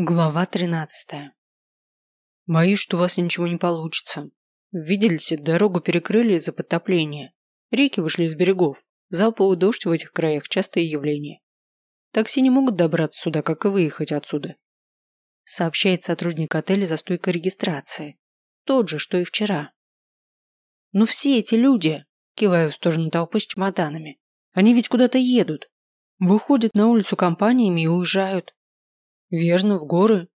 Глава тринадцатая. Боюсь, что у вас ничего не получится. Видели, дорогу перекрыли из-за подтопления. Реки вышли из берегов. Залповый дождь в этих краях – частое явление. Такси не могут добраться сюда, как и выехать отсюда. Сообщает сотрудник отеля за стойкой регистрации. Тот же, что и вчера. Но все эти люди, кивая в сторону толпы с чемоданами, они ведь куда-то едут. Выходят на улицу компаниями и уезжают. Верно, в горы.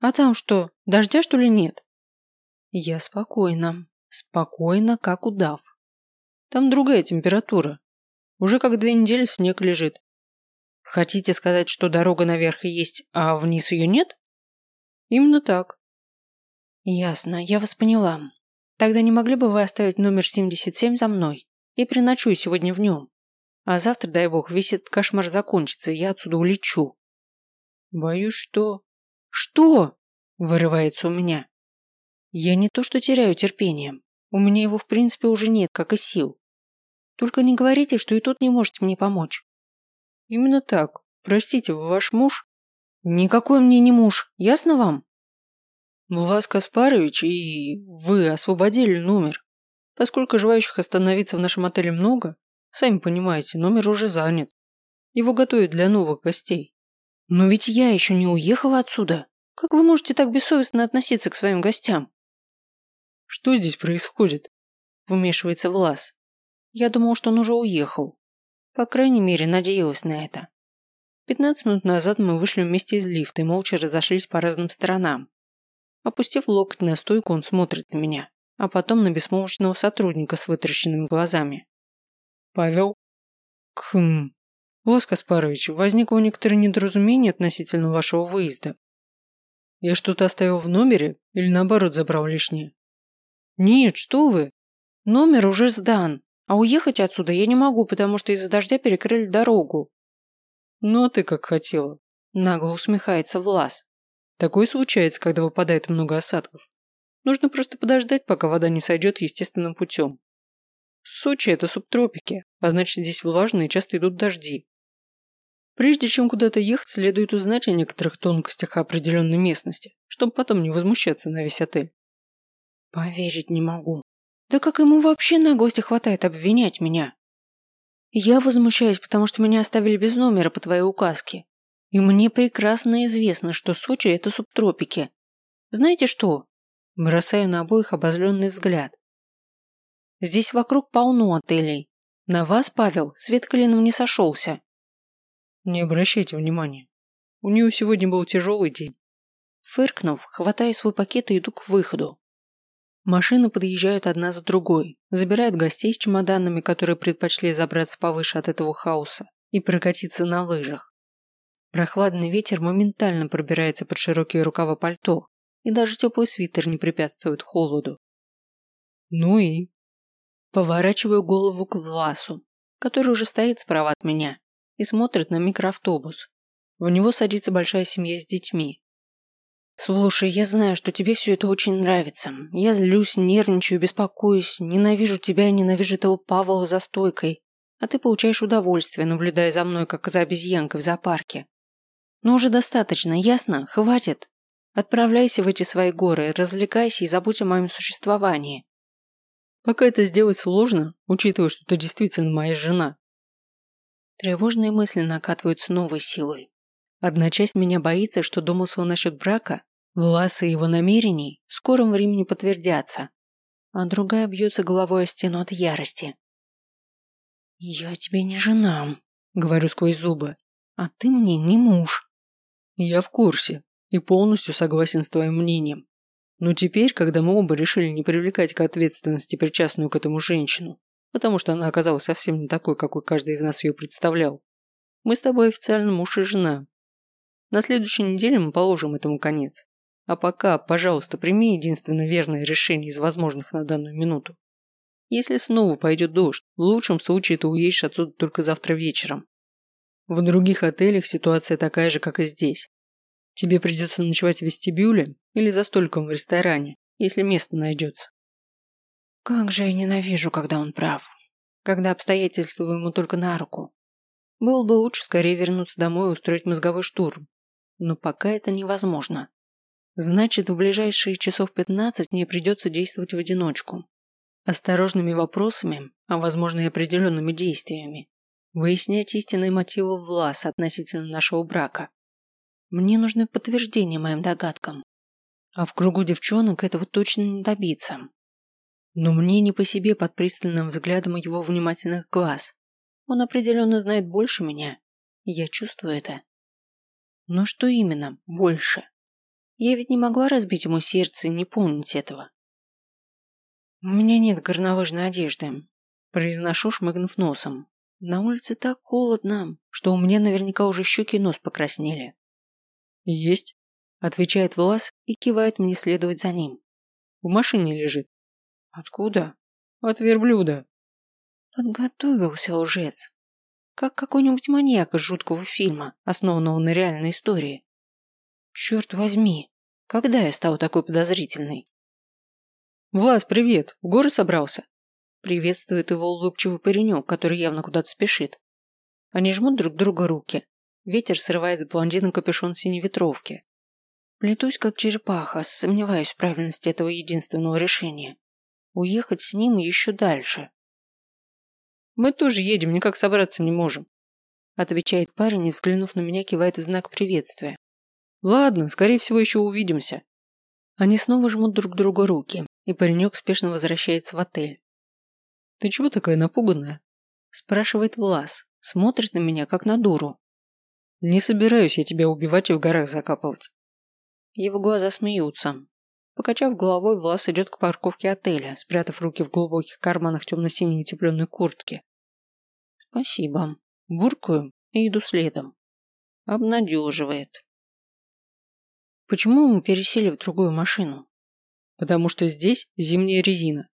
А там что, дождя что ли нет? Я спокойно. Спокойно, как удав. Там другая температура. Уже как две недели снег лежит. Хотите сказать, что дорога наверх есть, а вниз ее нет? Именно так. Ясно, я вас поняла. Тогда не могли бы вы оставить номер 77 за мной? Я переночую сегодня в нем. А завтра, дай бог, весь этот кошмар закончится, и я отсюда улечу. Боюсь, что... Что? Вырывается у меня. Я не то что теряю терпение. У меня его в принципе уже нет, как и сил. Только не говорите, что и тут не можете мне помочь. Именно так. Простите, вы ваш муж? Никакой мне не муж, ясно вам? Влас Каспарович и вы освободили номер. Поскольку желающих остановиться в нашем отеле много, сами понимаете, номер уже занят. Его готовят для новых гостей. Но ведь я еще не уехала отсюда. Как вы можете так бессовестно относиться к своим гостям? Что здесь происходит? Вмешивается Влас. Я думал, что он уже уехал. По крайней мере, надеялась на это. Пятнадцать минут назад мы вышли вместе из лифта и молча разошлись по разным сторонам. Опустив локоть на стойку, он смотрит на меня, а потом на беспомощного сотрудника с вытращенными глазами. «Павел?» «Кхм, Лос Каспарович, возникло некоторое недоразумение относительно вашего выезда. Я что-то оставил в номере или наоборот забрал лишнее? Нет, что вы. Номер уже сдан, а уехать отсюда я не могу, потому что из-за дождя перекрыли дорогу. Ну а ты как хотела. Нагло усмехается Влас. Такое случается, когда выпадает много осадков. Нужно просто подождать, пока вода не сойдет естественным путем. Сочи – это субтропики, а значит здесь влажно и часто идут дожди. Прежде чем куда-то ехать, следует узнать о некоторых тонкостях определенной местности, чтобы потом не возмущаться на весь отель. Поверить не могу. Да как ему вообще на гости хватает обвинять меня? Я возмущаюсь, потому что меня оставили без номера по твоей указке. И мне прекрасно известно, что Сочи – это субтропики. Знаете что? Бросаю на обоих обозленный взгляд. Здесь вокруг полно отелей. На вас, Павел, свет клином не сошелся. Не обращайте внимания. У нее сегодня был тяжелый день. Фыркнув, хватаю свой пакет и иду к выходу. Машины подъезжают одна за другой, забирают гостей с чемоданами, которые предпочли забраться повыше от этого хаоса и прокатиться на лыжах. Прохладный ветер моментально пробирается под широкие рукава пальто, и даже теплый свитер не препятствует холоду. Ну и? Поворачиваю голову к Власу, который уже стоит справа от меня и смотрит на микроавтобус. В него садится большая семья с детьми. «Слушай, я знаю, что тебе все это очень нравится. Я злюсь, нервничаю, беспокоюсь, ненавижу тебя и ненавижу этого Павла за стойкой. А ты получаешь удовольствие, наблюдая за мной, как за обезьянкой в зоопарке. Но уже достаточно, ясно? Хватит. Отправляйся в эти свои горы, развлекайся и забудь о моем существовании. Пока это сделать сложно, учитывая, что ты действительно моя жена. Тревожные мысли накатывают с новой силой. Одна часть меня боится, что домыслы насчет брака, Власа и его намерений в скором времени подтвердятся, а другая бьется головой о стену от ярости. «Я тебе не жена», — говорю сквозь зубы, — «а ты мне не муж». «Я в курсе и полностью согласен с твоим мнением. Но теперь, когда мы оба решили не привлекать к ответственности причастную к этому женщину, потому что она оказалась совсем не такой, какой каждый из нас ее представлял. Мы с тобой официально муж и жена. На следующей неделе мы положим этому конец. А пока, пожалуйста, прими единственно верное решение из возможных на данную минуту. Если снова пойдет дождь, в лучшем случае ты уедешь отсюда только завтра вечером. В других отелях ситуация такая же, как и здесь. Тебе придется ночевать в вестибюле или за столиком в ресторане, если место найдется. Как же я ненавижу, когда он прав. Когда обстоятельства ему только на руку. Было бы лучше скорее вернуться домой и устроить мозговой штурм. но пока это невозможно. Значит, в ближайшие часов 15 мне придется действовать в одиночку. Осторожными вопросами, а возможно и определенными действиями, выяснять истинные мотивы Власа относительно нашего брака. Мне нужны подтверждения моим догадкам. А в кругу девчонок этого точно не добиться. Но мне не по себе под пристальным взглядом его внимательных глаз. Он определенно знает больше меня. Я чувствую это. Но что именно больше? Я ведь не могла разбить ему сердце и не помнить этого. У меня нет горнолыжной одежды. Произношу, шмыгнув носом. На улице так холодно, что у меня наверняка уже щеки и нос покраснели. Есть, отвечает Влас и кивает мне следовать за ним. В машине лежит. Откуда? От верблюда. Подготовился лжец. Как какой-нибудь маньяк из жуткого фильма, основанного на реальной истории. Черт возьми, когда я стал такой подозрительной? Влас, привет, в горы собрался? Приветствует его улыбчивый паренек, который явно куда-то спешит. Они жмут друг друга руки. Ветер срывает с блондина капюшон синей ветровки. Плетусь как черепаха, сомневаюсь в правильности этого единственного решения уехать с ним еще дальше. «Мы тоже едем, никак собраться не можем», отвечает парень и, взглянув на меня, кивает в знак приветствия. «Ладно, скорее всего, еще увидимся». Они снова жмут друг другу руки, и паренек спешно возвращается в отель. «Ты чего такая напуганная?» спрашивает Влас, смотрит на меня, как на дуру. «Не собираюсь я тебя убивать и в горах закапывать». Его глаза смеются, Покачав головой, Влас идет к парковке отеля, спрятав руки в глубоких карманах темно-синей утепленной куртки. Спасибо. Буркаю и иду следом. Обнадеживает. Почему мы пересели в другую машину? Потому что здесь зимняя резина.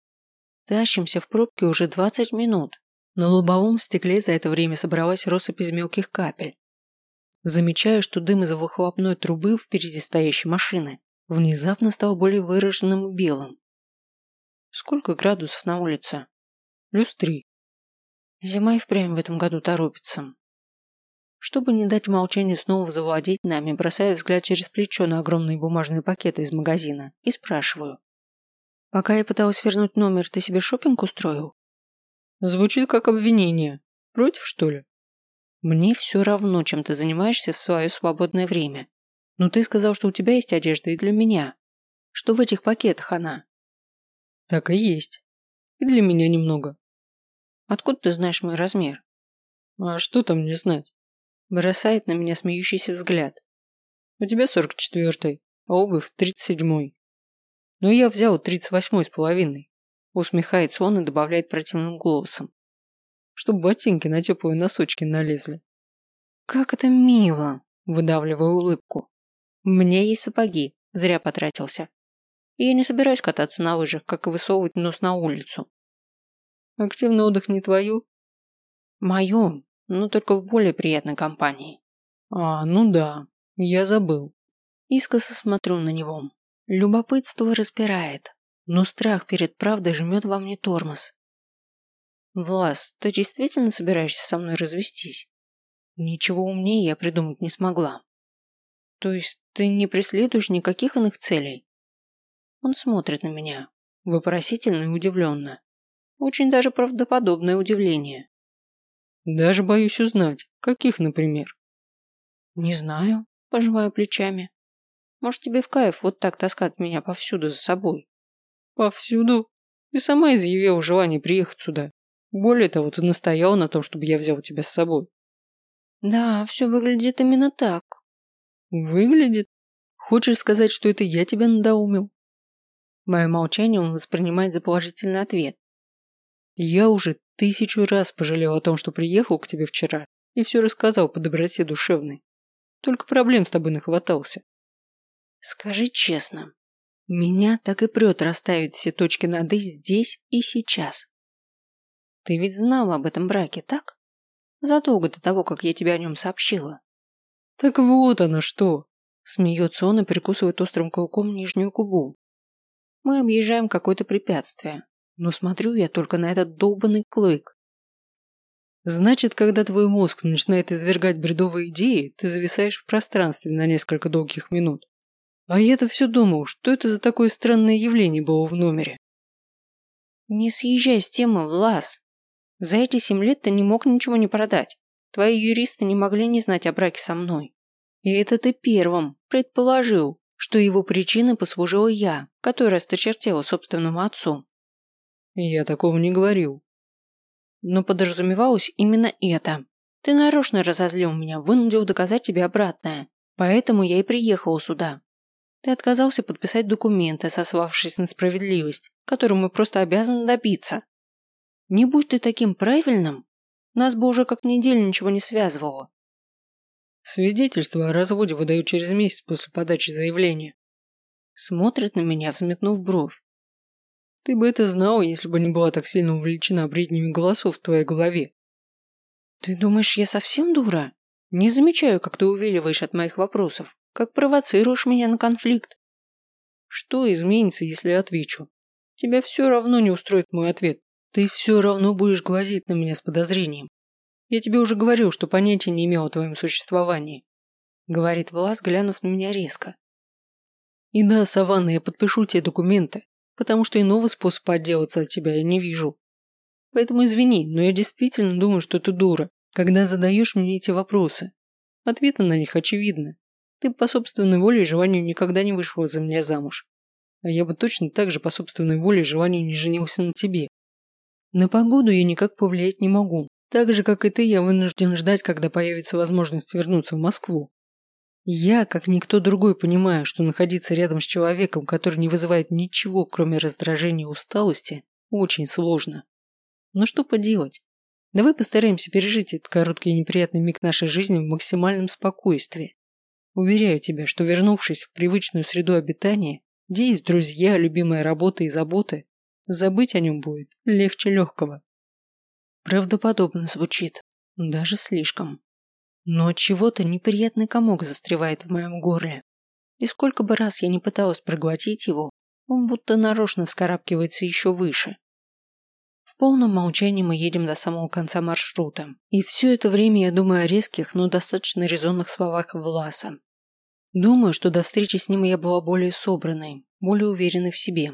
Тащимся в пробке уже 20 минут. На лобовом стекле за это время собралась россыпь из мелких капель. Замечаю, что дым из выхлопной трубы впереди стоящей машины внезапно стал более выраженным белым. Сколько градусов на улице? Плюс три. Зима и впрямь в этом году торопится. Чтобы не дать молчанию снова завладеть нами, бросаю взгляд через плечо на огромные бумажные пакеты из магазина и спрашиваю. Пока я пыталась вернуть номер, ты себе шопинг устроил? Звучит как обвинение. Против, что ли? Мне все равно, чем ты занимаешься в свое свободное время. Но ты сказал, что у тебя есть одежда и для меня. Что в этих пакетах она? Так и есть. И для меня немного. Откуда ты знаешь мой размер? А что там не знать? Бросает на меня смеющийся взгляд. У тебя сорок четвертый, а обувь тридцать седьмой. Но я взял тридцать восьмой с половиной. Усмехается он и добавляет противным голосом. Чтобы ботинки на теплые носочки налезли. Как это мило, выдавливаю улыбку. Меня есть сапоги, зря потратился. И я не собираюсь кататься на лыжах, как и высовывать нос на улицу. Активный отдых не твою? Мою, но только в более приятной компании. А, ну да, я забыл. Искоса смотрю на него. Любопытство распирает, но страх перед правдой жмет во мне тормоз. Влас, ты действительно собираешься со мной развестись? Ничего умнее я придумать не смогла. То есть ты не преследуешь никаких иных целей? Он смотрит на меня, вопросительно и удивленно. Очень даже правдоподобное удивление. Даже боюсь узнать, каких, например? Не знаю, пожимаю плечами. Может, тебе в кайф вот так таскать меня повсюду за собой? Повсюду? Ты сама изъявила желание приехать сюда. Более того, ты настояла на том, чтобы я взял тебя с собой. Да, все выглядит именно так. Выглядит? Хочешь сказать, что это я тебя надоумил? Мое молчание он воспринимает за положительный ответ. Я уже тысячу раз пожалел о том, что приехал к тебе вчера и все рассказал по доброте душевной. Только проблем с тобой нахватался. Скажи честно, меня так и прет расставить все точки над «и» здесь и сейчас. Ты ведь знала об этом браке, так? Задолго до того, как я тебе о нем сообщила. Так вот оно что. Смеется он и перекусывает острым кауком нижнюю губу. Мы объезжаем какое-то препятствие, но смотрю я только на этот долбанный клык. Значит, когда твой мозг начинает извергать бредовые идеи, ты зависаешь в пространстве на несколько долгих минут. А я-то все думал, что это за такое странное явление было в номере. Не съезжай с темы, Влас. За эти семь лет ты не мог ничего не продать. Твои юристы не могли не знать о браке со мной. И это ты первым предположил, что его причиной послужила я, которая осточертела собственному отцу. Я такого не говорил. Но подразумевалось именно это. Ты нарочно разозлил меня, вынудил доказать тебе обратное. Поэтому я и приехала сюда. Ты отказался подписать документы, сославшись на справедливость, которую мы просто обязаны добиться. Не будь ты таким правильным, нас бы уже как неделю ничего не связывало. Свидетельство о разводе выдают через месяц после подачи заявления. Смотрит на меня, взметнув бровь. Ты бы это знал, если бы не была так сильно увлечена бреднями голосов в твоей голове. Ты думаешь, я совсем дура? Не замечаю, как ты увиливаешь от моих вопросов, как провоцируешь меня на конфликт. Что изменится, если я отвечу? Тебя все равно не устроит мой ответ. Ты все равно будешь глазеть на меня с подозрением. Я тебе уже говорил, что понятия не имел о твоем существовании. Говорит Влас, глянув на меня резко. И да, Саванна, я подпишу тебе документы, потому что иного способа отделаться от тебя я не вижу. Поэтому извини, но я действительно думаю, что ты дура, когда задаешь мне эти вопросы. Ответы на них очевидны. Ты по собственной воле и желанию никогда не вышла за меня замуж. А я бы точно так же по собственной воле и желанию не женился на тебе. На погоду я никак повлиять не могу. Так же, как и ты, я вынужден ждать, когда появится возможность вернуться в Москву. Я, как никто другой, понимаю, что находиться рядом с человеком, который не вызывает ничего, кроме раздражения и усталости, очень сложно. Но что поделать? Давай постараемся пережить этот короткий и неприятный миг нашей жизни в максимальном спокойствии. Уверяю тебя, что вернувшись в привычную среду обитания, где есть друзья, любимая работа и заботы, забыть о нем будет легче легкого. Правдоподобно звучит, даже слишком. Но от чего-то неприятный комок застревает в моем горле. И сколько бы раз я не пыталась проглотить его, он будто нарочно вскарабкивается еще выше. В полном молчании мы едем до самого конца маршрута. И все это время я думаю о резких, но достаточно резонных словах Власа. Думаю, что до встречи с ним я была более собранной, более уверенной в себе.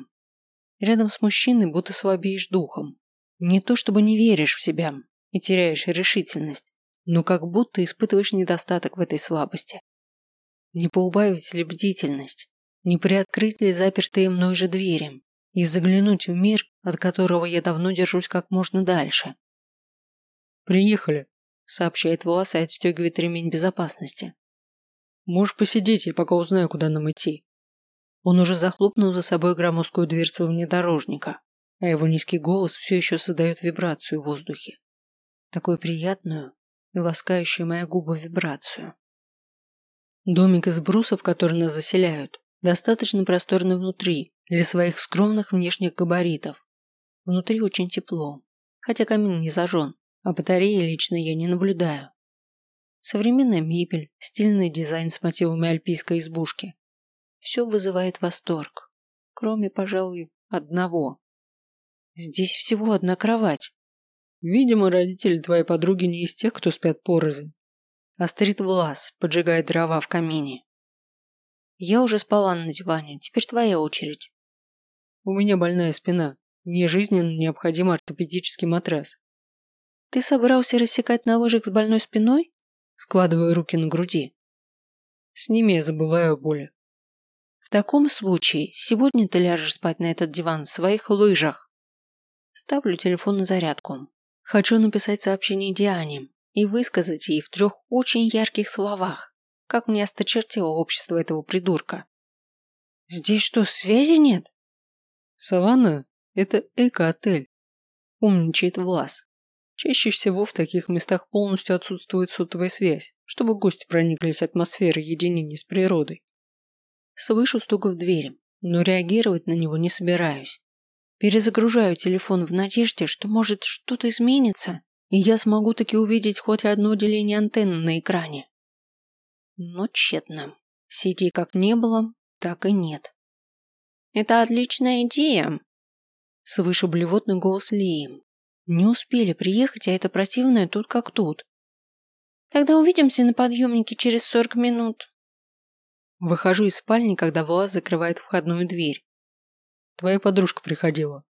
Рядом с мужчиной будто слабеешь духом. Не то чтобы не веришь в себя и теряешь решительность, но как будто испытываешь недостаток в этой слабости. Не поубавить ли бдительность? Не приоткрыть ли запертые мной же двери? И заглянуть в мир, от которого я давно держусь как можно дальше? «Приехали», – сообщает Влас и отстегивает ремень безопасности. «Можешь посидеть, я пока узнаю, куда нам идти». Он уже захлопнул за собой громоздкую дверцу внедорожника, а его низкий голос все еще создает вибрацию в воздухе. Такую приятную, и ласкающую мои губы вибрацию. Домик из брусов, который нас заселяют, достаточно просторный внутри для своих скромных внешних габаритов. Внутри очень тепло, хотя камин не зажжен, а батареи лично я не наблюдаю. Современная мебель, стильный дизайн с мотивами альпийской избушки. Все вызывает восторг, кроме, пожалуй, одного. Здесь всего одна кровать, Видимо, родители твоей подруги не из тех, кто спят порознь. Острит Влас, поджигая дрова в камине. Я уже спала на диване, теперь твоя очередь. У меня больная спина. Мне жизненно необходим ортопедический матрас. Ты собрался рассекать на лыжах с больной спиной? Складываю руки на груди. С ними я забываю о боли. В таком случае, сегодня ты ляжешь спать на этот диван в своих лыжах. Ставлю телефон на зарядку. Хочу написать сообщение Диане и высказать ей в трех очень ярких словах, как мне осточертело общество этого придурка. Здесь что, связи нет? Саванна – это эко-отель. Умничает Влас. Чаще всего в таких местах полностью отсутствует сотовая связь, чтобы гости прониклись атмосферой единения с природой. Слышу стук в двери, но реагировать на него не собираюсь. Перезагружаю телефон в надежде, что может что-то изменится, и я смогу таки увидеть хоть одно деление антенны на экране. Но тщетно. Сети как не было, так и нет. Это отличная идея. Свыше блевотный голос Лии. Не успели приехать, а это противное тут как тут. Тогда увидимся на подъемнике через сорок минут. Выхожу из спальни, когда Влас закрывает входную дверь. Твоя подружка приходила.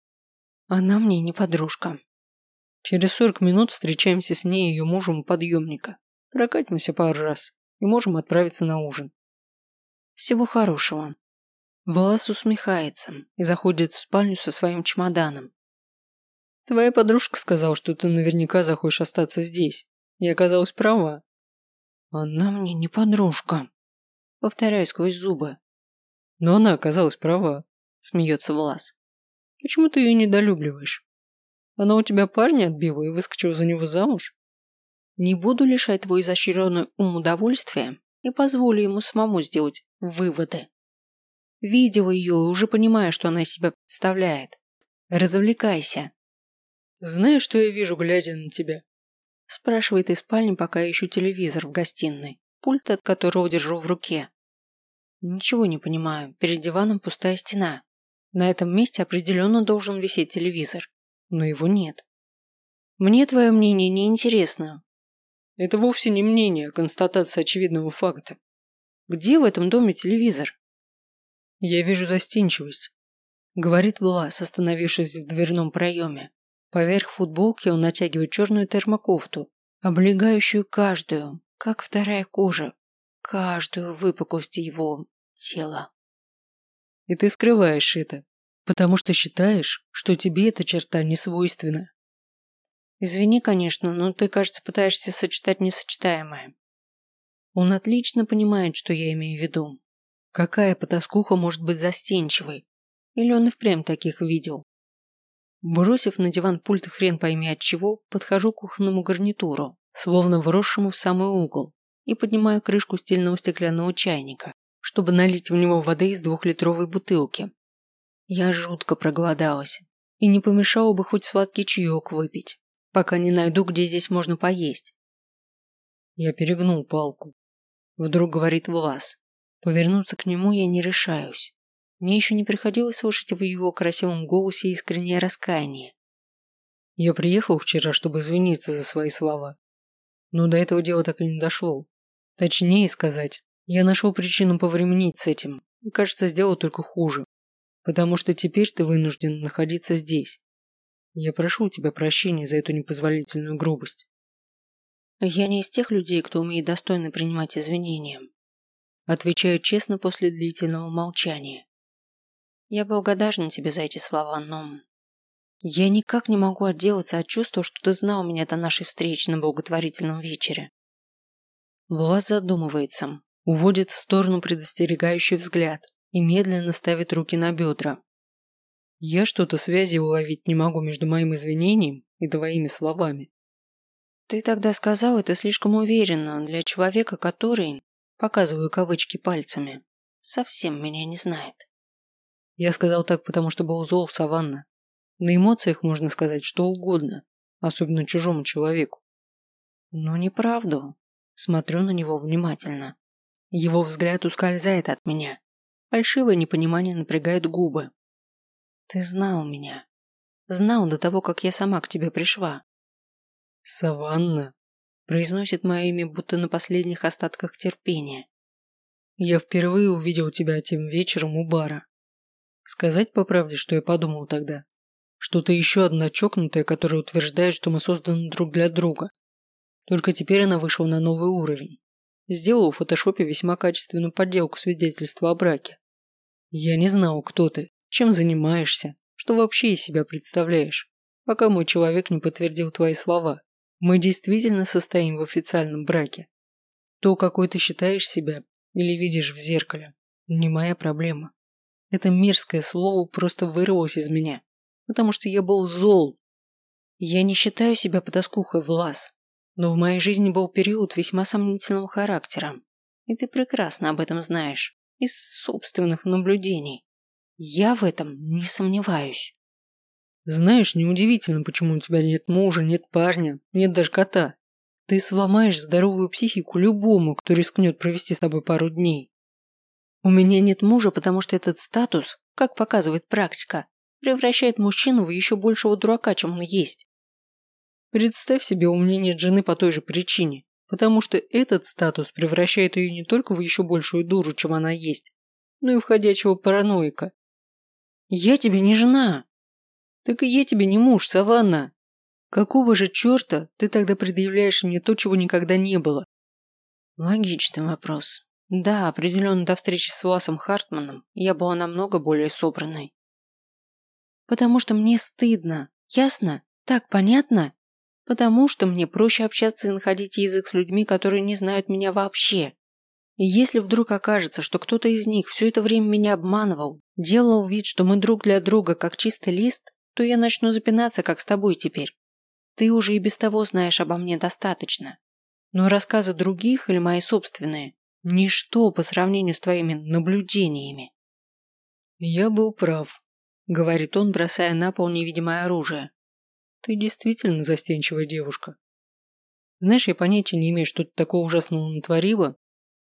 Она мне не подружка. Через сорок минут встречаемся с ней и ее мужем у подъемника. Прокатимся пару раз и можем отправиться на ужин. Всего хорошего. Влас усмехается и заходит в спальню со своим чемоданом. Твоя подружка сказала, что ты наверняка захочешь остаться здесь. И оказалась права. Она мне не подружка. Повторяю сквозь зубы. Но она оказалась права, смеется Влас. Почему ты ее недолюбливаешь? Она у тебя парня отбила и выскочила за него замуж? Не буду лишать твой изощренный ум удовольствия и позволю ему самому сделать выводы. Видела ее и уже понимаю, что она из себя представляет. Развлекайся. Знаешь, что я вижу, глядя на тебя? Спрашивает из спальни, пока я ищу телевизор в гостиной, пульт от которого держу в руке. Ничего не понимаю, перед диваном пустая стена. На этом месте определенно должен висеть телевизор, но его нет. Мне твое мнение не интересно, это вовсе не мнение, а констатация очевидного факта. Где в этом доме телевизор? Я вижу застенчивость, говорит Влас, остановившись в дверном проеме. Поверх футболки он натягивает черную термокофту, облегающую каждую, как вторая кожа, каждую выпуклость его тела. И ты скрываешь это, потому что считаешь, что тебе эта черта не свойственна. Извини, конечно, но ты, кажется, пытаешься сочетать несочетаемое. Он отлично понимает, что я имею в виду. Какая потаскуха может быть застенчивой? Или он и впрямь таких видел? Бросив на диван пульт хрен пойми от чего, подхожу к кухонному гарнитуру, словно вросшему в самый угол, и поднимаю крышку стильного стеклянного чайника, чтобы налить в него воды из двухлитровой бутылки. Я жутко проголодалась, и не помешало бы хоть сладкий чаек выпить пока не найду, где здесь можно поесть. Я перегнул палку. Вдруг говорит Влас. Повернуться к нему я не решаюсь. Мне еще не приходилось слышать в его красивом голосе искреннее раскаяние. Я приехал вчера, чтобы извиниться за свои слова. Но до этого дела так и не дошло. Точнее сказать, я нашел причину повременить с этим и, кажется, сделал только хуже. Потому что теперь ты вынужден находиться здесь. Я прошу у тебя прощения за эту непозволительную грубость. Я не из тех людей, кто умеет достойно принимать извинения. Отвечаю честно после длительного молчания. Я благодарна тебе за эти слова, но... Я никак не могу отделаться от чувства, что ты знал меня до нашей встречи на благотворительном вечере. Влас задумывается, уводит в сторону предостерегающий взгляд и медленно ставит руки на бедра, я что-то связи уловить не могу между моим извинением и твоими словами. Ты тогда сказал это слишком уверенно для человека, который, показываю кавычки пальцами, совсем меня не знает. Я сказал так, потому что был зол, Саванна. На эмоциях можно сказать что угодно, особенно чужому человеку. Но неправду. Смотрю на него внимательно. Его взгляд ускользает от меня. Фальшивое непонимание напрягает губы, ты знал меня. Знал до того, как я сама к тебе пришла. Саванна произносит мое имя будто на последних остатках терпения. Я впервые увидел тебя тем вечером у бара. Сказать по правде, что я подумал тогда? Что ты еще одна чокнутая, которая утверждает, что мы созданы друг для друга. Только теперь она вышла на новый уровень. Сделала в фотошопе весьма качественную подделку свидетельства о браке. Я не знал, кто ты, чем занимаешься? Что вообще из себя представляешь? Пока мой человек не подтвердил твои слова. Мы действительно состоим в официальном браке. То, какой ты считаешь себя или видишь в зеркале, не моя проблема. Это мерзкое слово просто вырвалось из меня, потому что я был зол. Я не считаю себя потаскухой Влас, но в моей жизни был период весьма сомнительного характера, и ты прекрасно об этом знаешь из собственных наблюдений. Я в этом не сомневаюсь. Знаешь, неудивительно, почему у тебя нет мужа, нет парня, нет даже кота. Ты сломаешь здоровую психику любому, кто рискнет провести с тобой пару дней. У меня нет мужа, потому что этот статус, как показывает практика, превращает мужчину в еще большего дурака, чем он есть. Представь себе, у меня нет жены по той же причине, потому что этот статус превращает ее не только в еще большую дуру, чем она есть, но и в ходячего параноика. Я тебе не жена. Так и я тебе не муж, Саванна. Какого же черта ты тогда предъявляешь мне то, чего никогда не было? Логичный вопрос. Да, определенно до встречи с Васом Хартманом я была намного более собранной. Потому что мне стыдно, ясно? Так понятно? Потому что мне проще общаться и находить язык с людьми, которые не знают меня вообще. И если вдруг окажется, что кто-то из них все это время меня обманывал, делал вид, что мы друг для друга как чистый лист, то я начну запинаться, как с тобой теперь. Ты уже и без того знаешь обо мне достаточно. Но рассказы других или мои собственные – ничто по сравнению с твоими наблюдениями. Я был прав, говорит он, бросая на пол невидимое оружие. Ты действительно застенчивая девушка. Знаешь, я понятия не имею, что ты такого ужасного натворила,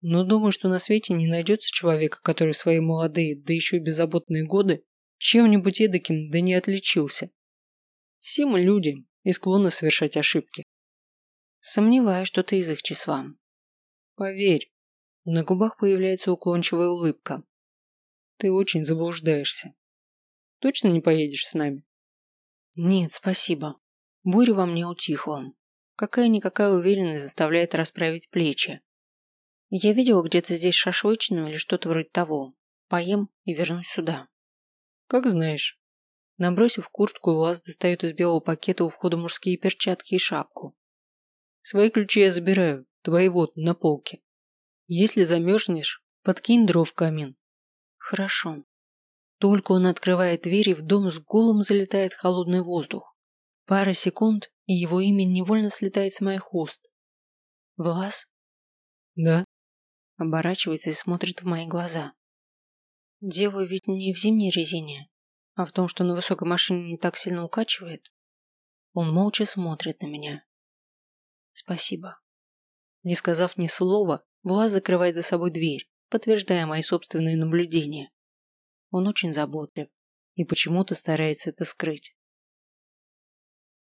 но думаю, что на свете не найдется человека, который в свои молодые, да еще и беззаботные годы чем-нибудь эдаким да не отличился. Все мы люди и склонны совершать ошибки. Сомневаюсь, что ты из их числа. Поверь, на губах появляется уклончивая улыбка. Ты очень заблуждаешься. Точно не поедешь с нами? Нет, спасибо. Буря во мне утихла. Какая-никакая уверенность заставляет расправить плечи. Я видела где-то здесь шашлычную или что-то вроде того. Поем и вернусь сюда. Как знаешь. Набросив куртку, Влас достает из белого пакета у входа мужские перчатки и шапку. Свои ключи я забираю, твои вот, на полке. Если замерзнешь, подкинь дров в камин. Хорошо. Только он открывает дверь, и в дом с гулом залетает холодный воздух. Пара секунд, и его имя невольно слетает с моих уст. Влас? Да. Оборачивается и смотрит в мои глаза. Дело ведь не в зимней резине, а в том, что на высокой машине не так сильно укачивает. Он молча смотрит на меня. Спасибо. Не сказав ни слова, Влас закрывает за собой дверь, подтверждая мои собственные наблюдения. Он очень заботлив и почему-то старается это скрыть.